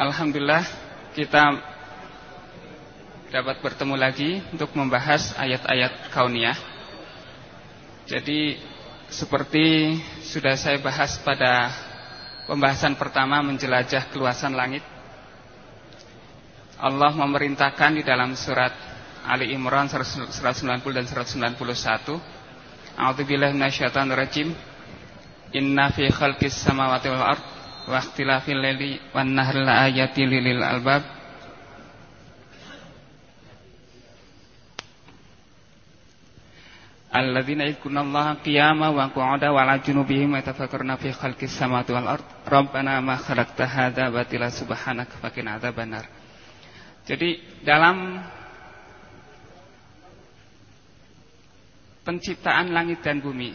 Alhamdulillah kita dapat bertemu lagi untuk membahas ayat-ayat kauniyah. Jadi seperti sudah saya bahas pada pembahasan pertama menjelajah keluasan langit. Allah memerintahkan di dalam surat Ali Imran 190 dan 191. A'udzubillahi minasyaitonir rajim. Inna fi khalqis samawati wal ardh wa ikhtilafil laili wan nahri laayatin lil albab. Alladzina yadhkurunallaha qiyaman wa qu'udan wa 'ala junubihim yatafakkaruna fi khalqis samawati wal ard. Rabbana ma khalaqta hadza batila subhanaka faqina adzabannar jadi dalam penciptaan langit dan bumi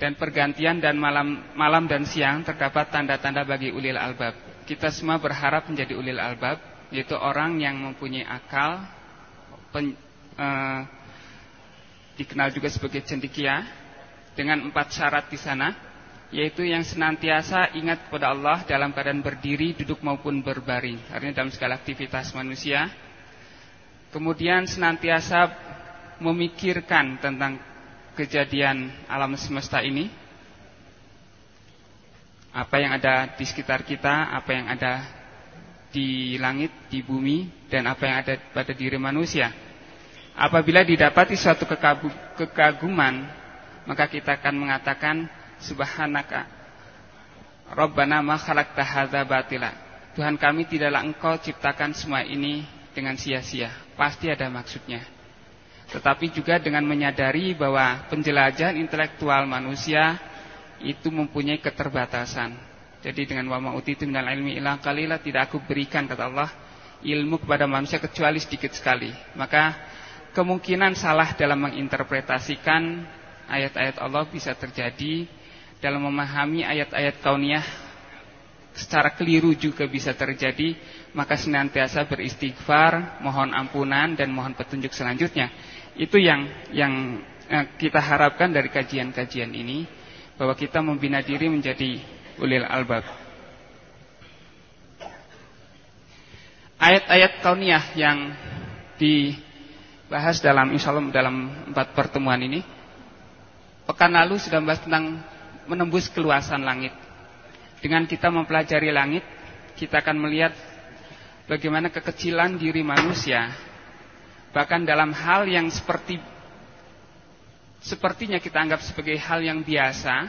dan pergantian dan malam malam dan siang terdapat tanda-tanda bagi ulil albab. Kita semua berharap menjadi ulil albab, yaitu orang yang mempunyai akal, pen, eh, dikenal juga sebagai cendikia, dengan empat syarat di sana, yaitu yang senantiasa ingat kepada Allah dalam keadaan berdiri, duduk maupun berbaring, artinya dalam segala aktivitas manusia. Kemudian senantiasa memikirkan tentang kejadian alam semesta ini apa yang ada di sekitar kita, apa yang ada di langit, di bumi, dan apa yang ada pada diri manusia. Apabila didapati suatu kekaguman, maka kita akan mengatakan subhanaka Rabbana ma khalaqta batila. Tuhan kami tidaklah engkau ciptakan semua ini dengan sia-sia. Pasti ada maksudnya tetapi juga dengan menyadari bahwa penjelajahan intelektual manusia itu mempunyai keterbatasan. Jadi dengan wama utitu minal ilmi ilang kalila tidak aku berikan kata Allah ilmu kepada manusia kecuali sedikit sekali. Maka kemungkinan salah dalam menginterpretasikan ayat-ayat Allah bisa terjadi dalam memahami ayat-ayat kauniyah secara keliru juga bisa terjadi maka senantiasa beristighfar mohon ampunan dan mohon petunjuk selanjutnya itu yang yang eh, kita harapkan dari kajian-kajian ini bahwa kita membina diri menjadi ulil albab. Ayat-ayat kauniyah yang dibahas dalam insyaallah dalam empat pertemuan ini pekan lalu sudah membahas tentang menembus keluasan langit. Dengan kita mempelajari langit, kita akan melihat bagaimana kekecilan diri manusia Bahkan dalam hal yang seperti sepertinya kita anggap sebagai hal yang biasa,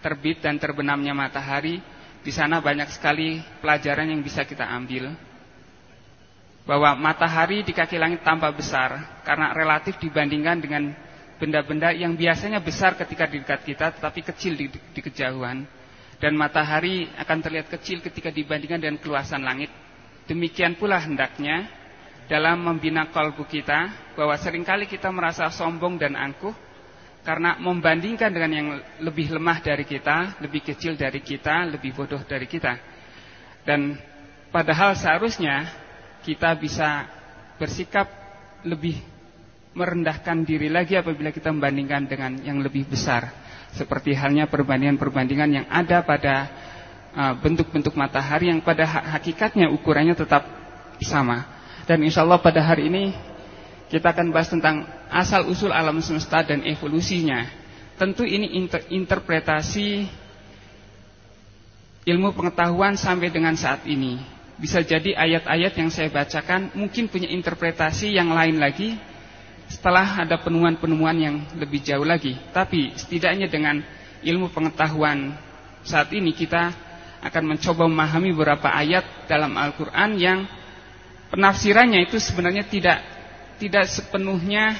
terbit dan terbenamnya matahari, di sana banyak sekali pelajaran yang bisa kita ambil. Bahwa matahari di kaki langit tambah besar karena relatif dibandingkan dengan benda-benda yang biasanya besar ketika di dekat kita tetapi kecil di, di kejauhan. Dan matahari akan terlihat kecil ketika dibandingkan dengan keluasan langit. Demikian pula hendaknya dalam membina kalbu kita bahwa sering kali kita merasa sombong dan angkuh karena membandingkan dengan yang lebih lemah dari kita, lebih kecil dari kita, lebih bodoh dari kita. Dan padahal seharusnya kita bisa bersikap lebih merendahkan diri lagi apabila kita membandingkan dengan yang lebih besar. Seperti halnya perbandingan-perbandingan yang ada pada uh, bentuk-bentuk matahari yang pada hakikatnya ukurannya tetap sama. Dan insya Allah pada hari ini kita akan bahas tentang asal usul alam semesta dan evolusinya. Tentu ini inter interpretasi ilmu pengetahuan sampai dengan saat ini. Bisa jadi ayat-ayat yang saya bacakan mungkin punya interpretasi yang lain lagi setelah ada penemuan-penemuan yang lebih jauh lagi. Tapi setidaknya dengan ilmu pengetahuan saat ini kita akan mencoba memahami beberapa ayat dalam Al-Quran yang penafsirannya itu sebenarnya tidak tidak sepenuhnya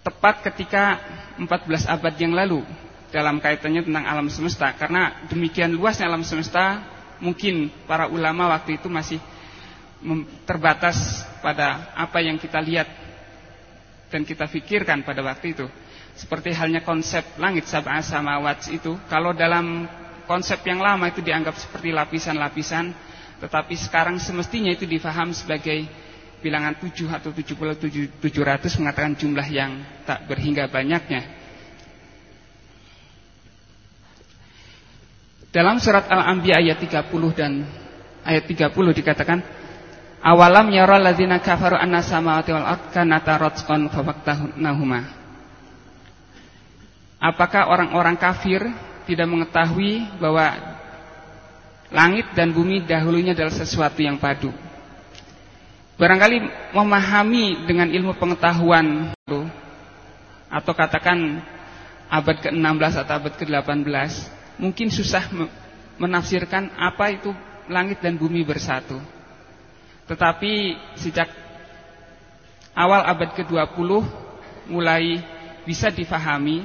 tepat ketika 14 abad yang lalu dalam kaitannya tentang alam semesta. Karena demikian luasnya alam semesta mungkin para ulama waktu itu masih terbatas pada apa yang kita lihat dan kita pikirkan pada waktu itu. Seperti halnya konsep langit sab'a samawat itu kalau dalam konsep yang lama itu dianggap seperti lapisan-lapisan tetapi sekarang semestinya itu difaham sebagai bilangan 7 atau 70 700 mengatakan jumlah yang tak berhingga banyaknya. Dalam surat Al-Anbiya ayat 30 dan ayat 30 dikatakan Awalam yara alladzina kafaru anna samawati wal ard kanata ratqan Apakah orang-orang kafir tidak mengetahui bahwa langit dan bumi dahulunya adalah sesuatu yang padu Barangkali memahami dengan ilmu pengetahuan atau katakan abad ke-16 atau abad ke-18 mungkin susah menafsirkan apa itu langit dan bumi bersatu. Tetapi sejak awal abad ke-20 mulai bisa difahami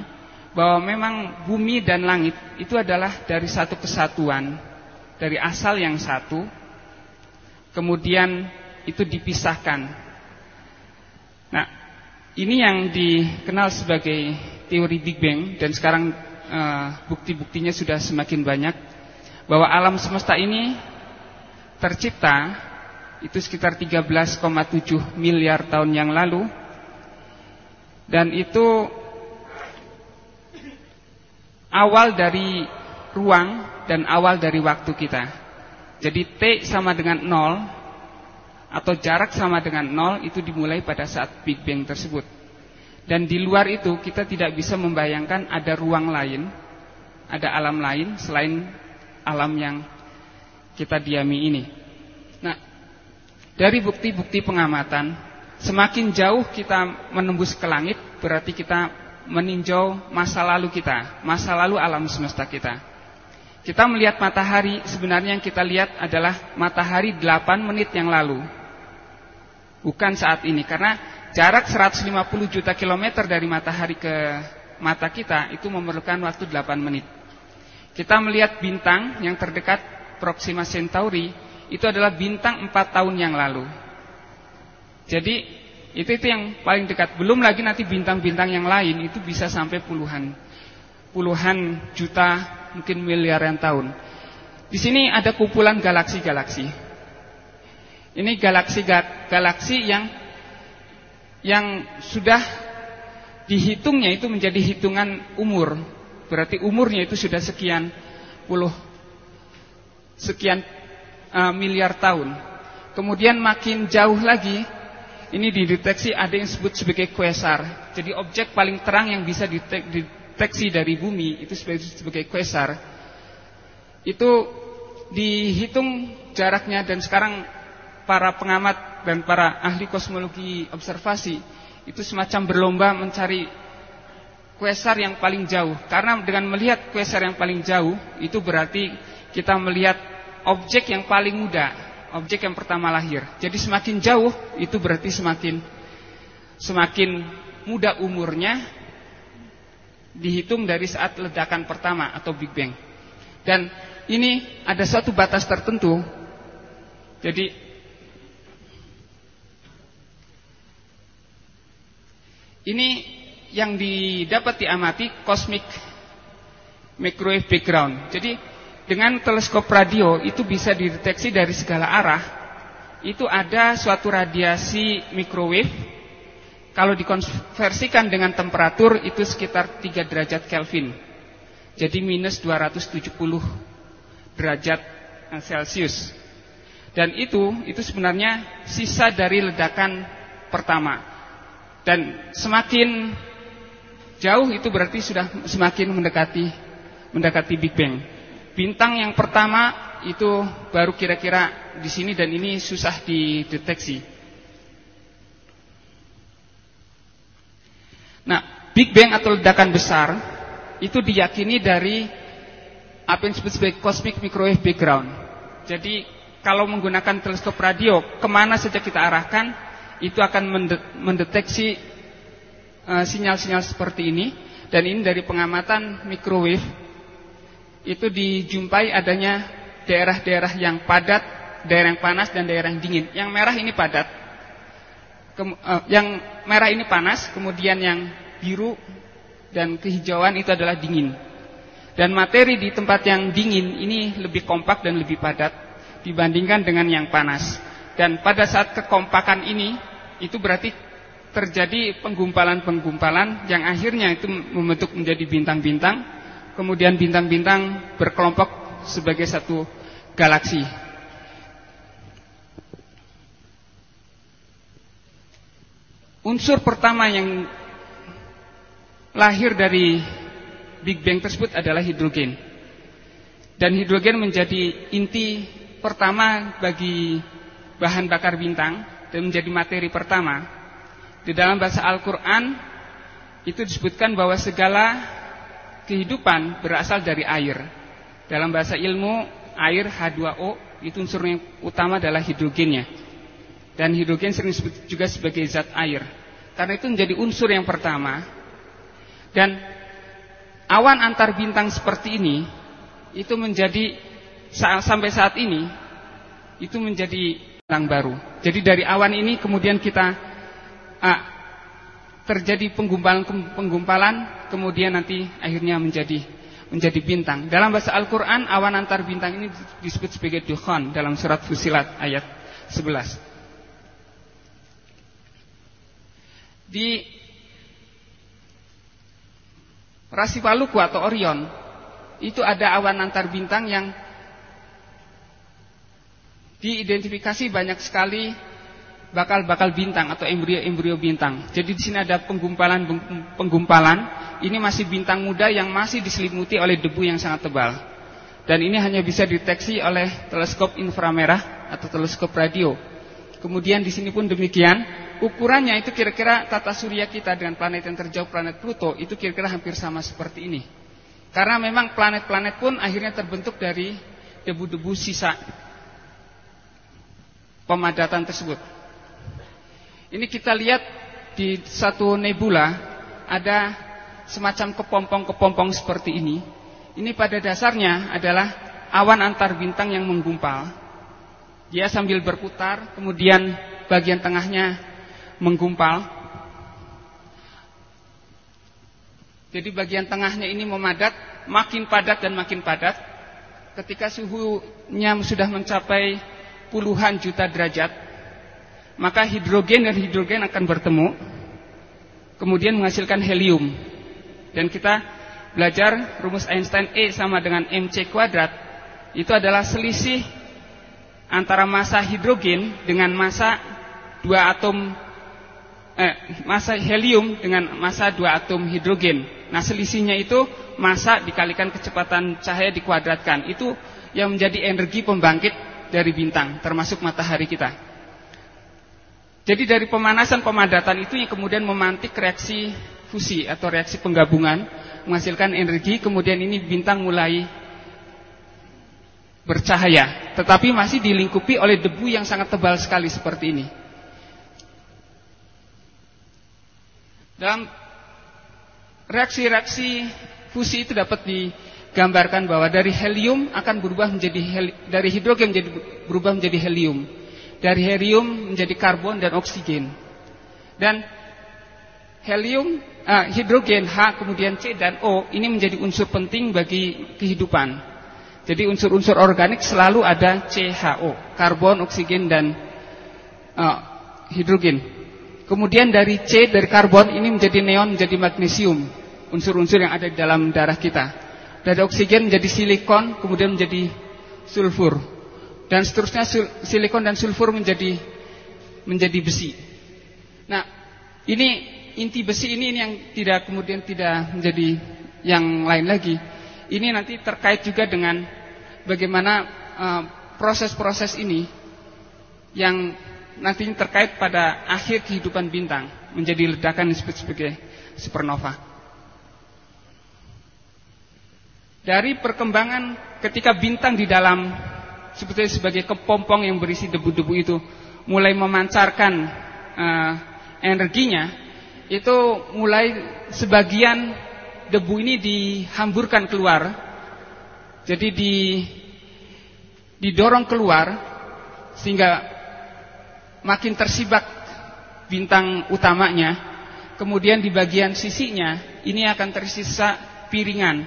bahwa memang bumi dan langit itu adalah dari satu kesatuan, dari asal yang satu, kemudian itu dipisahkan. Nah, ini yang dikenal sebagai teori Big Bang dan sekarang uh, bukti-buktinya sudah semakin banyak bahwa alam semesta ini tercipta itu sekitar 13,7 miliar tahun yang lalu dan itu awal dari ruang dan awal dari waktu kita. Jadi T sama dengan 0 atau jarak sama dengan 0 itu dimulai pada saat Big Bang tersebut. Dan di luar itu kita tidak bisa membayangkan ada ruang lain, ada alam lain selain alam yang kita diami ini. Nah, dari bukti-bukti pengamatan, semakin jauh kita menembus ke langit, berarti kita meninjau masa lalu kita, masa lalu alam semesta kita. Kita melihat matahari, sebenarnya yang kita lihat adalah matahari 8 menit yang lalu. Bukan saat ini, karena jarak 150 juta kilometer dari matahari ke mata kita itu memerlukan waktu 8 menit. Kita melihat bintang yang terdekat Proxima Centauri itu adalah bintang 4 tahun yang lalu. Jadi itu itu yang paling dekat. Belum lagi nanti bintang-bintang yang lain itu bisa sampai puluhan puluhan juta mungkin miliaran tahun. Di sini ada kumpulan galaksi-galaksi. Ini galaksi-galaksi yang yang sudah dihitungnya itu menjadi hitungan umur. Berarti umurnya itu sudah sekian puluh sekian uh, miliar tahun. Kemudian makin jauh lagi ini dideteksi ada yang disebut sebagai kuasar. Jadi objek paling terang yang bisa dideteksi dari bumi itu sebagai, sebagai kuasar. Itu dihitung jaraknya dan sekarang para pengamat dan para ahli kosmologi observasi itu semacam berlomba mencari kuasar yang paling jauh. Karena dengan melihat kuasar yang paling jauh itu berarti kita melihat objek yang paling muda, objek yang pertama lahir. Jadi semakin jauh itu berarti semakin semakin muda umurnya dihitung dari saat ledakan pertama atau Big Bang. Dan ini ada satu batas tertentu. Jadi Ini yang didapat diamati cosmic microwave background. Jadi dengan teleskop radio itu bisa dideteksi dari segala arah. Itu ada suatu radiasi microwave. Kalau dikonversikan dengan temperatur itu sekitar 3 derajat Kelvin. Jadi minus 270 derajat Celcius. Dan itu itu sebenarnya sisa dari ledakan pertama. Dan semakin jauh itu berarti sudah semakin mendekati mendekati Big Bang. Bintang yang pertama itu baru kira-kira di sini dan ini susah dideteksi. Nah, Big Bang atau ledakan besar itu diyakini dari apa yang disebut sebagai cosmic microwave background. Jadi kalau menggunakan teleskop radio, ke mana saja kita arahkan, itu akan mendeteksi eh, sinyal-sinyal uh, seperti ini dan ini dari pengamatan microwave itu dijumpai adanya daerah-daerah yang padat, daerah yang panas dan daerah yang dingin. Yang merah ini padat, yang merah ini panas, kemudian yang biru dan kehijauan itu adalah dingin. Dan materi di tempat yang dingin ini lebih kompak dan lebih padat dibandingkan dengan yang panas. Dan pada saat kekompakan ini itu berarti terjadi penggumpalan-penggumpalan yang akhirnya itu membentuk menjadi bintang-bintang. Kemudian bintang-bintang berkelompok sebagai satu galaksi. Unsur pertama yang lahir dari Big Bang tersebut adalah hidrogen. Dan hidrogen menjadi inti pertama bagi bahan bakar bintang dan menjadi materi pertama. Di dalam bahasa Al-Quran itu disebutkan bahwa segala kehidupan berasal dari air. Dalam bahasa ilmu, air H2O itu unsur yang utama adalah hidrogennya. Dan hidrogen sering disebut juga sebagai zat air. Karena itu menjadi unsur yang pertama. Dan awan antar bintang seperti ini itu menjadi sampai saat ini itu menjadi bintang baru. Jadi dari awan ini kemudian kita ah, terjadi penggumpalan penggumpalan kemudian nanti akhirnya menjadi menjadi bintang. Dalam bahasa Al-Qur'an awan antar bintang ini disebut sebagai dukhan dalam surat Fusilat ayat 11. Di rasi Paluku atau Orion itu ada awan antar bintang yang diidentifikasi banyak sekali bakal-bakal bintang atau embrio-embrio bintang. Jadi di sini ada penggumpalan penggumpalan. Ini masih bintang muda yang masih diselimuti oleh debu yang sangat tebal. Dan ini hanya bisa dideteksi oleh teleskop inframerah atau teleskop radio. Kemudian di sini pun demikian ukurannya itu kira-kira tata surya kita dengan planet yang terjauh planet Pluto itu kira-kira hampir sama seperti ini. Karena memang planet-planet pun akhirnya terbentuk dari debu-debu sisa pemadatan tersebut. Ini kita lihat di satu nebula ada semacam kepompong-kepompong seperti ini. Ini pada dasarnya adalah awan antar bintang yang menggumpal. Dia sambil berputar, kemudian bagian tengahnya menggumpal. Jadi bagian tengahnya ini memadat, makin padat dan makin padat. Ketika suhunya sudah mencapai puluhan juta derajat, maka hidrogen dan hidrogen akan bertemu, kemudian menghasilkan helium. Dan kita belajar rumus Einstein E sama dengan mc kuadrat, itu adalah selisih antara massa hidrogen dengan massa dua atom eh, massa helium dengan massa dua atom hidrogen. Nah, selisihnya itu massa dikalikan kecepatan cahaya dikuadratkan. Itu yang menjadi energi pembangkit dari bintang, termasuk matahari kita. Jadi dari pemanasan pemadatan itu yang kemudian memantik reaksi fusi atau reaksi penggabungan menghasilkan energi, kemudian ini bintang mulai bercahaya, tetapi masih dilingkupi oleh debu yang sangat tebal sekali seperti ini. Dalam reaksi-reaksi fusi itu dapat digambarkan bahwa dari helium akan berubah menjadi heli, dari hidrogen menjadi berubah menjadi helium, dari helium menjadi karbon dan oksigen. Dan helium, ah, hidrogen H kemudian C dan O ini menjadi unsur penting bagi kehidupan. Jadi unsur-unsur organik selalu ada CHO, karbon, oksigen dan uh, hidrogen. Kemudian dari C dari karbon ini menjadi neon menjadi magnesium, unsur-unsur yang ada di dalam darah kita. Dari oksigen menjadi silikon, kemudian menjadi sulfur. Dan seterusnya silikon dan sulfur menjadi menjadi besi. Nah, ini inti besi ini, ini yang tidak kemudian tidak menjadi yang lain lagi. Ini nanti terkait juga dengan bagaimana eh, proses-proses uh, ini yang nantinya terkait pada akhir kehidupan bintang menjadi ledakan disebut sebagai supernova. Dari perkembangan ketika bintang di dalam sebetulnya sebagai kepompong yang berisi debu-debu itu mulai memancarkan uh, energinya, itu mulai sebagian debu ini dihamburkan keluar, jadi di didorong keluar sehingga makin tersibak bintang utamanya, kemudian di bagian sisinya ini akan tersisa piringan,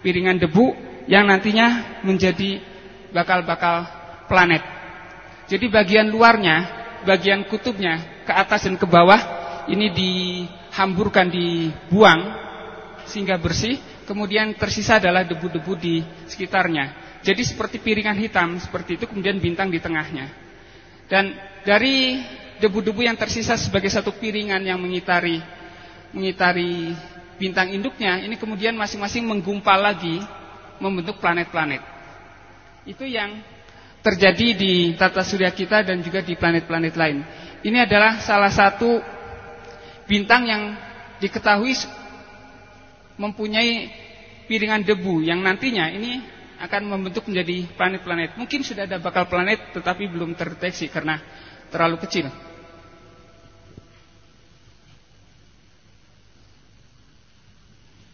piringan debu yang nantinya menjadi bakal-bakal planet. Jadi bagian luarnya, bagian kutubnya ke atas dan ke bawah ini dihamburkan, dibuang sehingga bersih, kemudian tersisa adalah debu-debu di sekitarnya. Jadi seperti piringan hitam seperti itu kemudian bintang di tengahnya. Dan dari debu-debu yang tersisa sebagai satu piringan yang mengitari mengitari bintang induknya, ini kemudian masing-masing menggumpal lagi membentuk planet-planet. Itu yang terjadi di tata surya kita dan juga di planet-planet lain. Ini adalah salah satu bintang yang diketahui mempunyai piringan debu yang nantinya ini akan membentuk menjadi planet-planet. Mungkin sudah ada bakal planet tetapi belum terdeteksi karena terlalu kecil.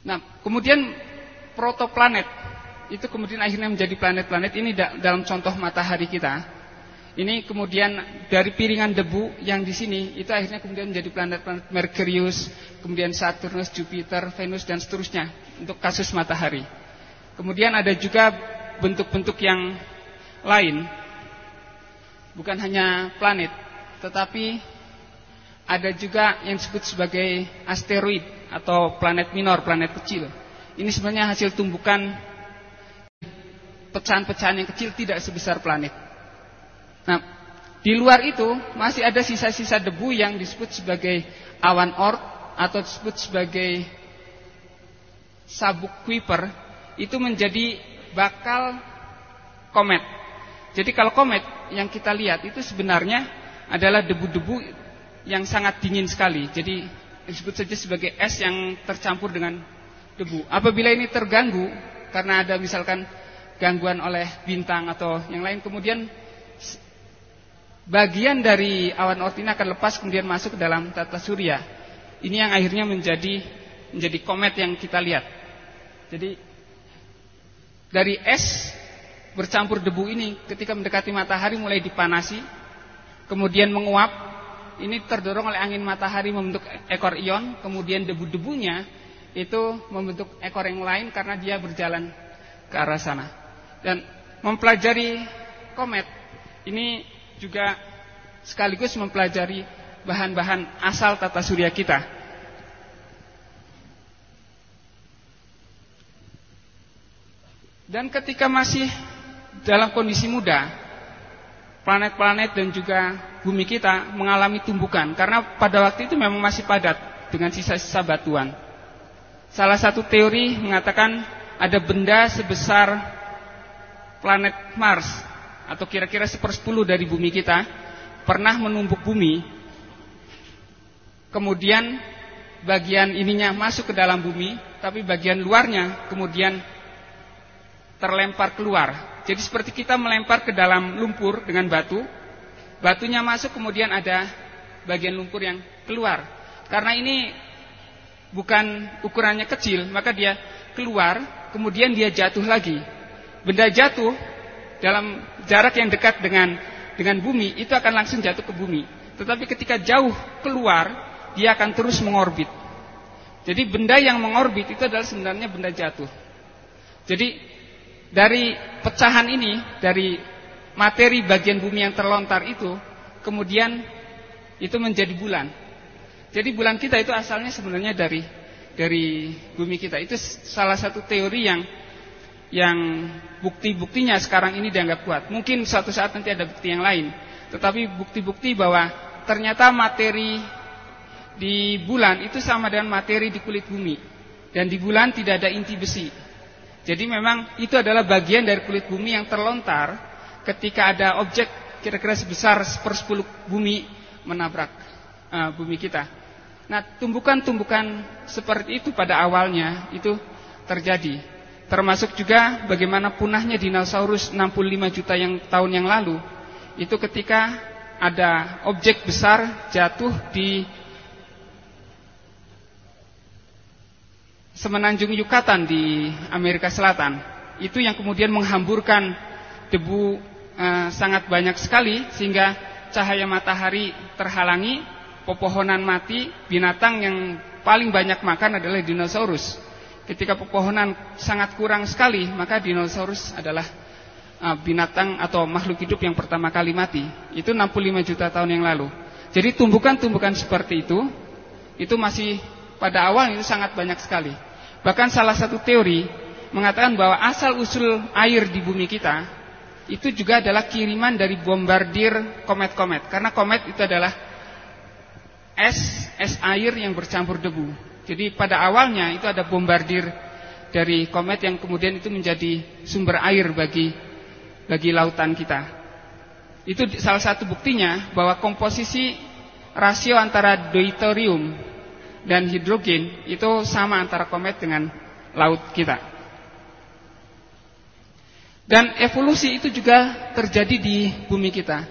Nah, kemudian protoplanet itu kemudian akhirnya menjadi planet-planet ini dalam contoh matahari kita. Ini kemudian dari piringan debu yang di sini itu akhirnya kemudian menjadi planet-planet Merkurius, kemudian Saturnus, Jupiter, Venus dan seterusnya untuk kasus matahari. Kemudian ada juga bentuk-bentuk yang lain. Bukan hanya planet, tetapi ada juga yang disebut sebagai asteroid atau planet minor, planet kecil. Ini sebenarnya hasil tumbukan pecahan-pecahan yang kecil tidak sebesar planet. Nah, di luar itu masih ada sisa-sisa debu yang disebut sebagai awan Oort atau disebut sebagai sabuk Kuiper itu menjadi bakal komet. Jadi kalau komet yang kita lihat itu sebenarnya adalah debu-debu yang sangat dingin sekali. Jadi disebut saja sebagai es yang tercampur dengan debu. Apabila ini terganggu karena ada misalkan gangguan oleh bintang atau yang lain kemudian bagian dari awan Oort ini akan lepas kemudian masuk ke dalam tata surya. Ini yang akhirnya menjadi menjadi komet yang kita lihat. Jadi dari es bercampur debu ini ketika mendekati matahari mulai dipanasi, kemudian menguap. Ini terdorong oleh angin matahari membentuk ekor ion, kemudian debu-debunya itu membentuk ekor yang lain karena dia berjalan ke arah sana. Dan mempelajari komet ini juga sekaligus mempelajari bahan-bahan asal tata surya kita. Dan ketika masih dalam kondisi muda, planet-planet dan juga bumi kita mengalami tumbukan karena pada waktu itu memang masih padat dengan sisa-sisa batuan. Salah satu teori mengatakan ada benda sebesar planet Mars atau kira-kira sepersepuluh dari bumi kita pernah menumbuk bumi kemudian bagian ininya masuk ke dalam bumi tapi bagian luarnya kemudian terlempar keluar jadi seperti kita melempar ke dalam lumpur dengan batu batunya masuk kemudian ada bagian lumpur yang keluar karena ini bukan ukurannya kecil maka dia keluar kemudian dia jatuh lagi benda jatuh dalam jarak yang dekat dengan dengan bumi itu akan langsung jatuh ke bumi. Tetapi ketika jauh keluar, dia akan terus mengorbit. Jadi benda yang mengorbit itu adalah sebenarnya benda jatuh. Jadi dari pecahan ini, dari materi bagian bumi yang terlontar itu, kemudian itu menjadi bulan. Jadi bulan kita itu asalnya sebenarnya dari dari bumi kita. Itu salah satu teori yang yang bukti-buktinya sekarang ini dianggap kuat. Mungkin suatu saat nanti ada bukti yang lain. Tetapi bukti-bukti bahwa ternyata materi di bulan itu sama dengan materi di kulit bumi. Dan di bulan tidak ada inti besi. Jadi memang itu adalah bagian dari kulit bumi yang terlontar ketika ada objek kira-kira sebesar sepersepuluh bumi menabrak uh, bumi kita. Nah, tumbukan-tumbukan seperti itu pada awalnya itu terjadi. Termasuk juga bagaimana punahnya dinosaurus 65 juta yang tahun yang lalu. Itu ketika ada objek besar jatuh di semenanjung Yucatan di Amerika Selatan. Itu yang kemudian menghamburkan debu eh, sangat banyak sekali sehingga cahaya matahari terhalangi, pepohonan mati, binatang yang paling banyak makan adalah dinosaurus. Ketika pepohonan sangat kurang sekali, maka dinosaurus adalah uh, binatang atau makhluk hidup yang pertama kali mati. Itu 65 juta tahun yang lalu. Jadi tumbukan-tumbukan seperti itu, itu masih pada awal itu sangat banyak sekali. Bahkan salah satu teori mengatakan bahwa asal usul air di bumi kita itu juga adalah kiriman dari bombardir komet-komet. Karena komet itu adalah es, es air yang bercampur debu. Jadi pada awalnya itu ada bombardir dari komet yang kemudian itu menjadi sumber air bagi bagi lautan kita. Itu salah satu buktinya bahwa komposisi rasio antara deuterium dan hidrogen itu sama antara komet dengan laut kita. Dan evolusi itu juga terjadi di bumi kita.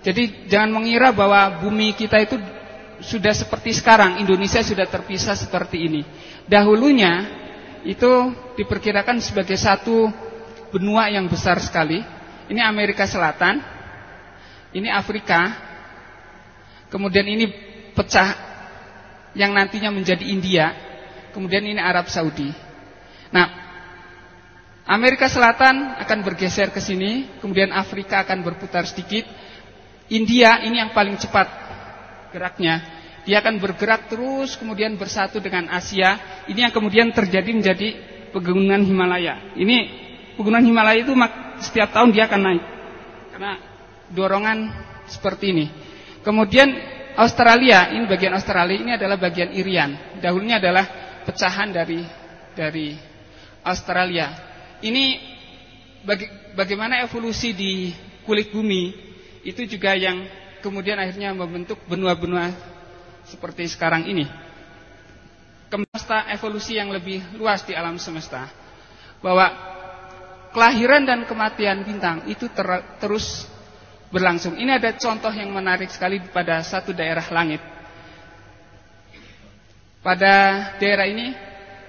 Jadi jangan mengira bahwa bumi kita itu sudah seperti sekarang, Indonesia sudah terpisah seperti ini. Dahulunya itu diperkirakan sebagai satu benua yang besar sekali. Ini Amerika Selatan, ini Afrika, kemudian ini pecah yang nantinya menjadi India, kemudian ini Arab Saudi. Nah, Amerika Selatan akan bergeser ke sini, kemudian Afrika akan berputar sedikit. India ini yang paling cepat geraknya. Dia akan bergerak terus kemudian bersatu dengan Asia. Ini yang kemudian terjadi menjadi pegunungan Himalaya. Ini pegunungan Himalaya itu setiap tahun dia akan naik. Karena dorongan seperti ini. Kemudian Australia, ini bagian Australia, ini adalah bagian Irian. Dahulunya adalah pecahan dari dari Australia. Ini baga bagaimana evolusi di kulit bumi itu juga yang kemudian akhirnya membentuk benua-benua seperti sekarang ini. Kemesta evolusi yang lebih luas di alam semesta. Bahwa kelahiran dan kematian bintang itu ter terus berlangsung. Ini ada contoh yang menarik sekali pada satu daerah langit. Pada daerah ini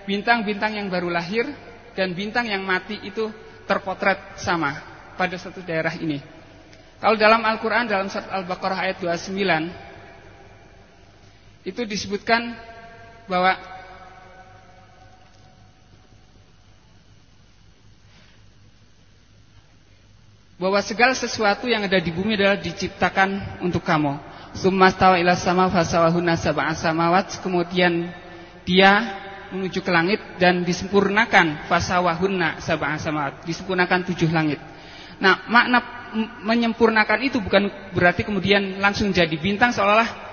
bintang-bintang yang baru lahir dan bintang yang mati itu terpotret sama pada satu daerah ini. Kalau dalam Al-Quran dalam surat Al-Baqarah ayat 29 itu disebutkan bahwa bahwa segala sesuatu yang ada di bumi adalah diciptakan untuk kamu. Summastawa ila sama fasawahuna sab'a samawat kemudian dia menuju ke langit dan disempurnakan fasawahunna sab'a samawat, disempurnakan tujuh langit. Nah, makna menyempurnakan itu bukan berarti kemudian langsung jadi bintang seolah-olah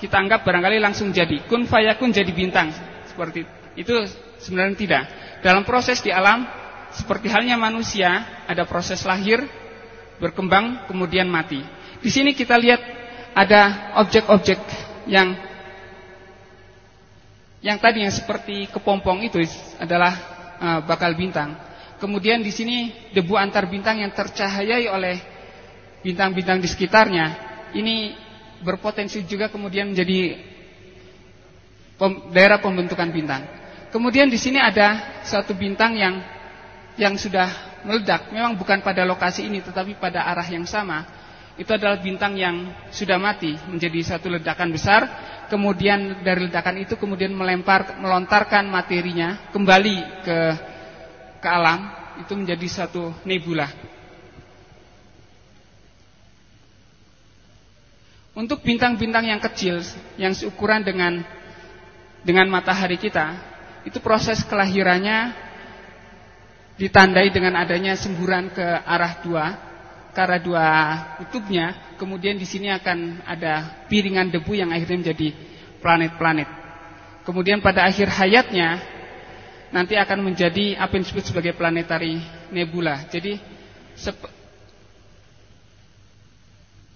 kita anggap barangkali langsung jadi kun fayakun jadi bintang seperti itu sebenarnya tidak. Dalam proses di alam seperti halnya manusia ada proses lahir, berkembang kemudian mati. Di sini kita lihat ada objek-objek yang yang tadi yang seperti kepompong itu adalah uh, bakal bintang. Kemudian di sini debu antar bintang yang tercahayai oleh bintang-bintang di sekitarnya ini berpotensi juga kemudian menjadi daerah pembentukan bintang. Kemudian di sini ada satu bintang yang yang sudah meledak. Memang bukan pada lokasi ini tetapi pada arah yang sama itu adalah bintang yang sudah mati menjadi satu ledakan besar. Kemudian dari ledakan itu kemudian melempar melontarkan materinya kembali ke ke alam itu menjadi satu nebula. Untuk bintang-bintang yang kecil yang seukuran dengan dengan matahari kita, itu proses kelahirannya ditandai dengan adanya semburan ke arah dua karena dua kutubnya, kemudian di sini akan ada piringan debu yang akhirnya menjadi planet-planet. Kemudian pada akhir hayatnya nanti akan menjadi apa yang disebut sebagai planetari nebula. Jadi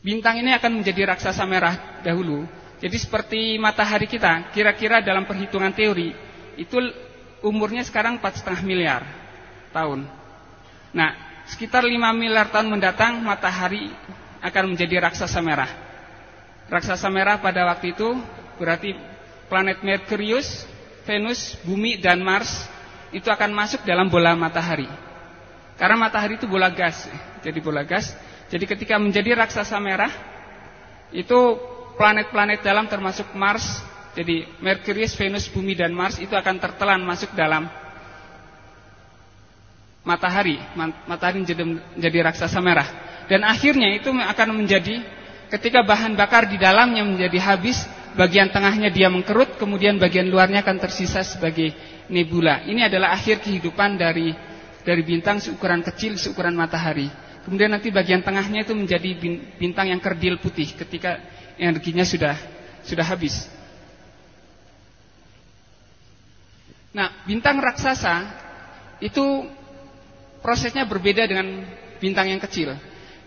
bintang ini akan menjadi raksasa merah dahulu. Jadi seperti matahari kita, kira-kira dalam perhitungan teori itu umurnya sekarang 4,5 miliar tahun. Nah, sekitar 5 miliar tahun mendatang matahari akan menjadi raksasa merah. Raksasa merah pada waktu itu berarti planet Merkurius, Venus, Bumi dan Mars itu akan masuk dalam bola matahari. Karena matahari itu bola gas, jadi bola gas. Jadi ketika menjadi raksasa merah itu planet-planet dalam termasuk Mars, jadi Merkurius, Venus, Bumi dan Mars itu akan tertelan masuk dalam matahari, matahari menjadi, raksasa merah. Dan akhirnya itu akan menjadi ketika bahan bakar di dalamnya menjadi habis, bagian tengahnya dia mengkerut, kemudian bagian luarnya akan tersisa sebagai nebula. Ini adalah akhir kehidupan dari dari bintang seukuran kecil, seukuran matahari. Kemudian nanti bagian tengahnya itu menjadi bintang yang kerdil putih ketika energinya sudah sudah habis. Nah, bintang raksasa itu prosesnya berbeda dengan bintang yang kecil.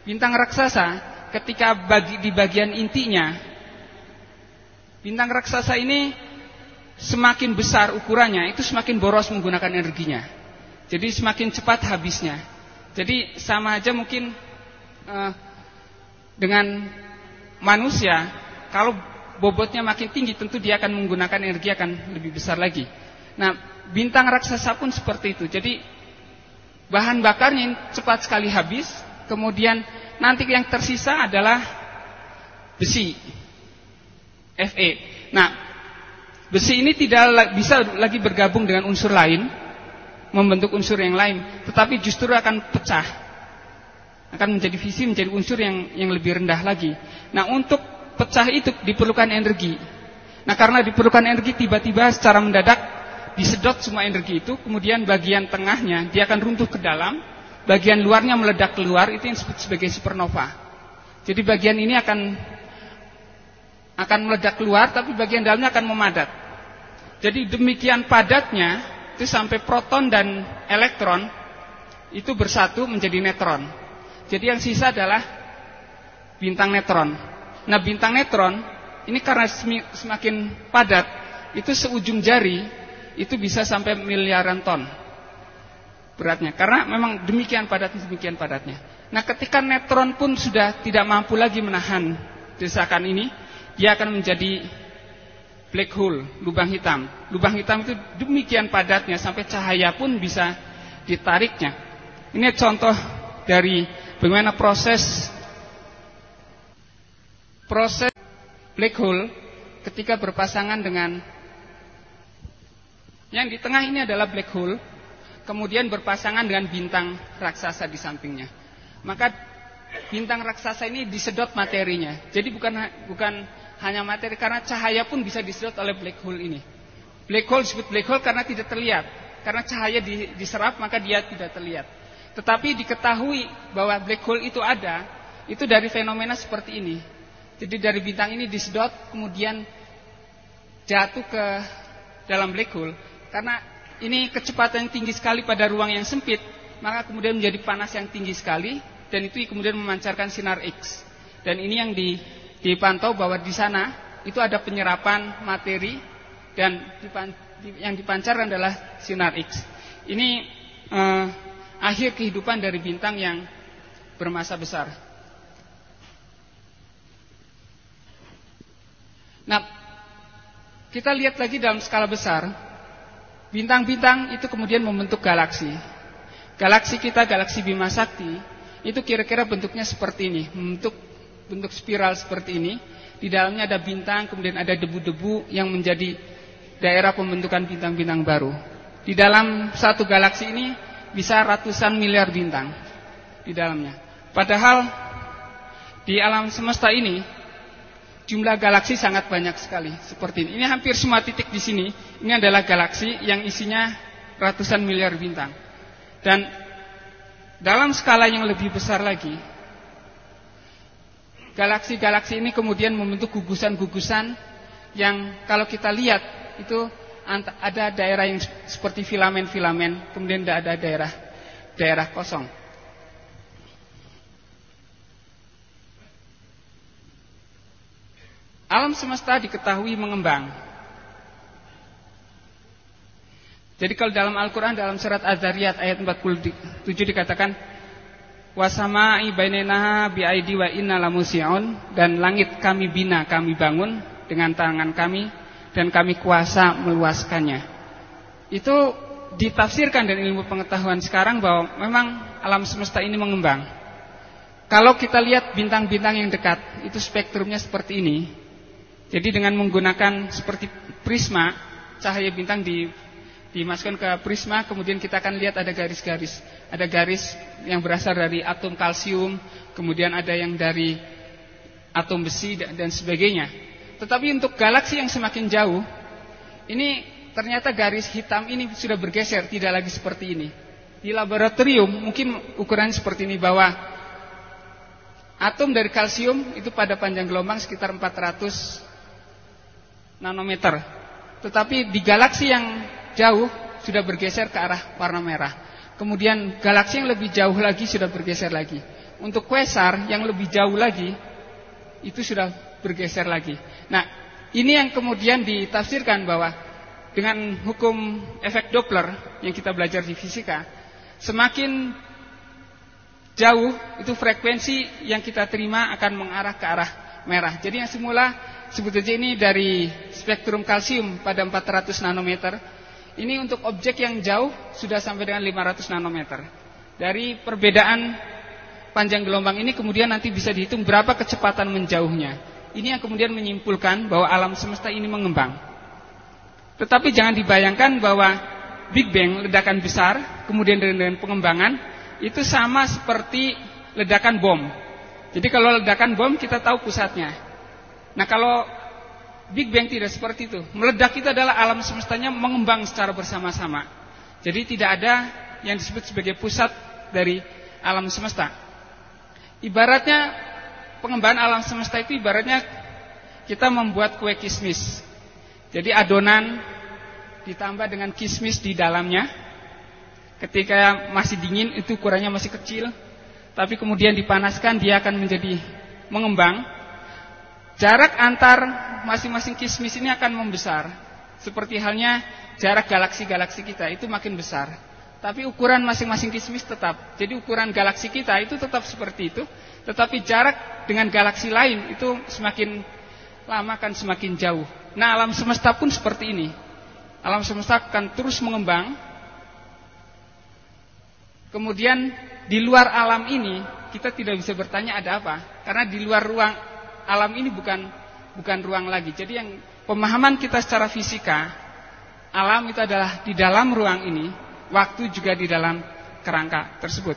Bintang raksasa ketika bagi, di bagian intinya bintang raksasa ini semakin besar ukurannya itu semakin boros menggunakan energinya. Jadi semakin cepat habisnya. Jadi sama aja mungkin uh, dengan manusia kalau bobotnya makin tinggi tentu dia akan menggunakan energi akan lebih besar lagi. Nah, bintang raksasa pun seperti itu. Jadi bahan bakarnya cepat sekali habis, kemudian nanti yang tersisa adalah besi. Fe. Nah, besi ini tidak bisa lagi bergabung dengan unsur lain, membentuk unsur yang lain, tetapi justru akan pecah. Akan menjadi visi menjadi unsur yang yang lebih rendah lagi. Nah, untuk pecah itu diperlukan energi. Nah, karena diperlukan energi tiba-tiba secara mendadak disedot semua energi itu, kemudian bagian tengahnya dia akan runtuh ke dalam, bagian luarnya meledak keluar, itu yang disebut sebagai supernova. Jadi bagian ini akan akan meledak keluar, tapi bagian dalamnya akan memadat. Jadi demikian padatnya, itu sampai proton dan elektron itu bersatu menjadi neutron. Jadi yang sisa adalah bintang neutron. Nah bintang neutron ini karena semakin padat, itu seujung jari itu bisa sampai miliaran ton beratnya. Karena memang demikian padatnya, demikian padatnya. Nah ketika neutron pun sudah tidak mampu lagi menahan desakan ini, dia akan menjadi black hole, lubang hitam. Lubang hitam itu demikian padatnya sampai cahaya pun bisa ditariknya. Ini contoh dari bagaimana proses proses black hole ketika berpasangan dengan yang di tengah ini adalah black hole, kemudian berpasangan dengan bintang raksasa di sampingnya. Maka bintang raksasa ini disedot materinya. Jadi bukan bukan hanya materi karena cahaya pun bisa disedot oleh black hole ini. Black hole disebut black hole karena tidak terlihat. Karena cahaya diserap maka dia tidak terlihat. Tetapi diketahui bahwa black hole itu ada, itu dari fenomena seperti ini. Jadi dari bintang ini disedot kemudian jatuh ke dalam black hole karena ini kecepatan yang tinggi sekali pada ruang yang sempit, maka kemudian menjadi panas yang tinggi sekali dan itu kemudian memancarkan sinar X. Dan ini yang dipantau bahwa di sana itu ada penyerapan materi dan yang dipancarkan adalah sinar X. Ini eh, akhir kehidupan dari bintang yang bermasa besar. Nah, kita lihat lagi dalam skala besar Bintang-bintang itu kemudian membentuk galaksi. Galaksi kita, galaksi Bima Sakti, itu kira-kira bentuknya seperti ini, membentuk bentuk spiral seperti ini. Di dalamnya ada bintang, kemudian ada debu-debu yang menjadi daerah pembentukan bintang-bintang baru. Di dalam satu galaksi ini bisa ratusan miliar bintang di dalamnya. Padahal di alam semesta ini jumlah galaksi sangat banyak sekali seperti ini. Ini hampir semua titik di sini. Ini adalah galaksi yang isinya ratusan miliar bintang. Dan dalam skala yang lebih besar lagi, galaksi-galaksi ini kemudian membentuk gugusan-gugusan yang kalau kita lihat itu ada daerah yang seperti filamen-filamen, kemudian ada daerah daerah kosong. Alam semesta diketahui mengembang. Jadi kalau dalam Al-Quran dalam surat Az-Zariyat ayat 47 dikatakan wasama'i bainaha bi'aidi wa inna lamusi'un dan langit kami bina kami bangun dengan tangan kami dan kami kuasa meluaskannya. Itu ditafsirkan dari ilmu pengetahuan sekarang bahwa memang alam semesta ini mengembang. Kalau kita lihat bintang-bintang yang dekat, itu spektrumnya seperti ini. Jadi dengan menggunakan seperti prisma, cahaya bintang di, dimasukkan ke prisma, kemudian kita akan lihat ada garis-garis. Ada garis yang berasal dari atom kalsium, kemudian ada yang dari atom besi dan sebagainya. Tetapi untuk galaksi yang semakin jauh, ini ternyata garis hitam ini sudah bergeser, tidak lagi seperti ini. Di laboratorium mungkin ukuran seperti ini bahwa atom dari kalsium itu pada panjang gelombang sekitar 400 nanometer. Tetapi di galaksi yang jauh sudah bergeser ke arah warna merah. Kemudian galaksi yang lebih jauh lagi sudah bergeser lagi. Untuk kuasar yang lebih jauh lagi itu sudah bergeser lagi. Nah, ini yang kemudian ditafsirkan bahwa dengan hukum efek Doppler yang kita belajar di fisika, semakin jauh itu frekuensi yang kita terima akan mengarah ke arah merah. Jadi yang semula sebut saja ini dari spektrum kalsium pada 400 nanometer. Ini untuk objek yang jauh sudah sampai dengan 500 nanometer. Dari perbedaan panjang gelombang ini kemudian nanti bisa dihitung berapa kecepatan menjauhnya. Ini yang kemudian menyimpulkan bahwa alam semesta ini mengembang. Tetapi jangan dibayangkan bahwa Big Bang, ledakan besar, kemudian dengan pengembangan, itu sama seperti ledakan bom. Jadi kalau ledakan bom kita tahu pusatnya. Nah kalau Big Bang tidak seperti itu. Meledak itu adalah alam semestanya mengembang secara bersama-sama. Jadi tidak ada yang disebut sebagai pusat dari alam semesta. Ibaratnya pengembangan alam semesta itu ibaratnya kita membuat kue kismis. Jadi adonan ditambah dengan kismis di dalamnya. Ketika masih dingin itu ukurannya masih kecil, tapi kemudian dipanaskan dia akan menjadi mengembang Jarak antar masing-masing kismis ini akan membesar. Seperti halnya jarak galaksi-galaksi kita itu makin besar. Tapi ukuran masing-masing kismis tetap. Jadi ukuran galaksi kita itu tetap seperti itu. Tetapi jarak dengan galaksi lain itu semakin lama akan semakin jauh. Nah alam semesta pun seperti ini. Alam semesta akan terus mengembang. Kemudian di luar alam ini kita tidak bisa bertanya ada apa. Karena di luar ruang alam ini bukan bukan ruang lagi. Jadi yang pemahaman kita secara fisika, alam itu adalah di dalam ruang ini, waktu juga di dalam kerangka tersebut.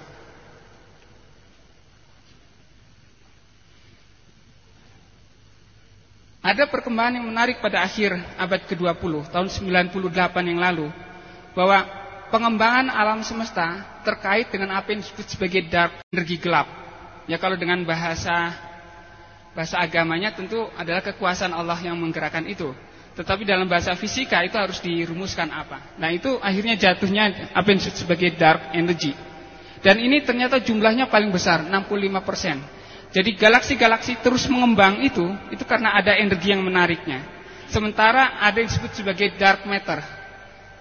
Ada perkembangan yang menarik pada akhir abad ke-20, tahun 98 yang lalu, bahwa pengembangan alam semesta terkait dengan apa yang disebut sebagai dark energi gelap. Ya kalau dengan bahasa bahasa agamanya tentu adalah kekuasaan Allah yang menggerakkan itu. Tetapi dalam bahasa fisika itu harus dirumuskan apa. Nah itu akhirnya jatuhnya apa yang sebagai dark energy. Dan ini ternyata jumlahnya paling besar, 65%. Jadi galaksi-galaksi terus mengembang itu, itu karena ada energi yang menariknya. Sementara ada yang disebut sebagai dark matter.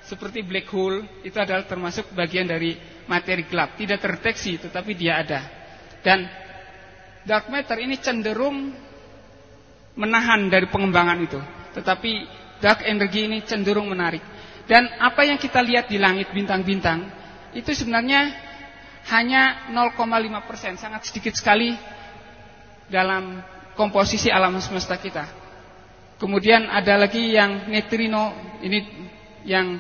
Seperti black hole, itu adalah termasuk bagian dari materi gelap. Tidak terdeteksi, tetapi dia ada. Dan dark matter ini cenderung menahan dari pengembangan itu. Tetapi dark energy ini cenderung menarik. Dan apa yang kita lihat di langit bintang-bintang itu sebenarnya hanya 0,5 persen, sangat sedikit sekali dalam komposisi alam semesta kita. Kemudian ada lagi yang neutrino ini yang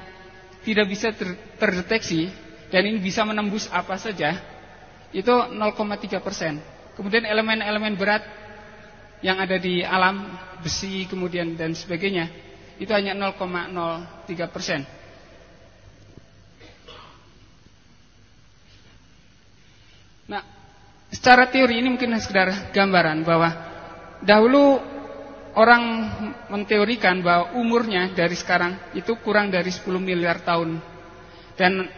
tidak bisa ter terdeteksi dan ini bisa menembus apa saja itu 0,3 persen. Kemudian elemen-elemen berat yang ada di alam, besi kemudian dan sebagainya, itu hanya 0,03 persen. Nah, secara teori ini mungkin sekedar gambaran bahwa dahulu orang menteorikan bahwa umurnya dari sekarang itu kurang dari 10 miliar tahun. Dan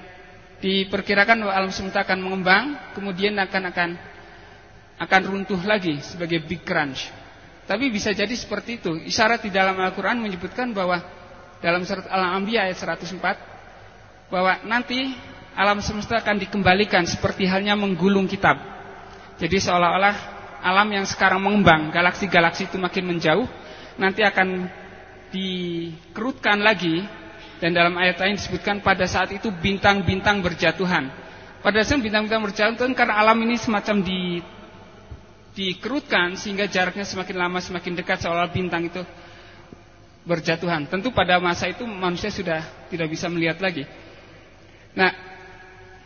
diperkirakan bahwa alam semesta akan mengembang, kemudian akan akan akan runtuh lagi sebagai big crunch. Tapi bisa jadi seperti itu. Isyarat di dalam Al-Quran menyebutkan bahwa dalam surat Al-Anbiya ayat 104 bahwa nanti alam semesta akan dikembalikan seperti halnya menggulung kitab. Jadi seolah-olah alam yang sekarang mengembang, galaksi-galaksi itu makin menjauh, nanti akan dikerutkan lagi dan dalam ayat lain disebutkan pada saat itu bintang-bintang berjatuhan. Pada saat bintang-bintang berjatuhan karena alam ini semacam di dikerutkan sehingga jaraknya semakin lama semakin dekat seolah bintang itu berjatuhan. Tentu pada masa itu manusia sudah tidak bisa melihat lagi. Nah,